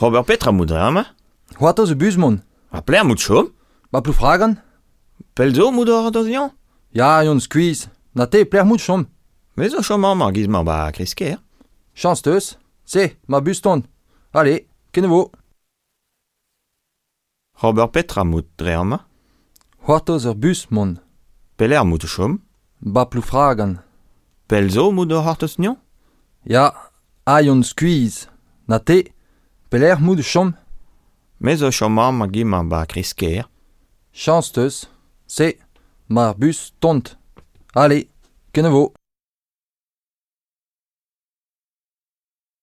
Robert Petra moudre ama Hoata ze bus mon. A pler mout chom Ba plou fragan Pel zo moudor da zian Ya, yon skuiz. Na te pler mout chom. Me zo chom ama ar gizman ba kresker. Chans teus. Se, ma bus ton. Allez, kenevo. Robert Petra mout dre ama Hoata ze bus mon. Peler mout chom Ba plou fragan. Pel zo moudor hartos nian Ya, a yon. Na te Peler mout chom Mez o chom am hag ba krisker. Chans teus, se, mar bus tont. Allez, kennevo.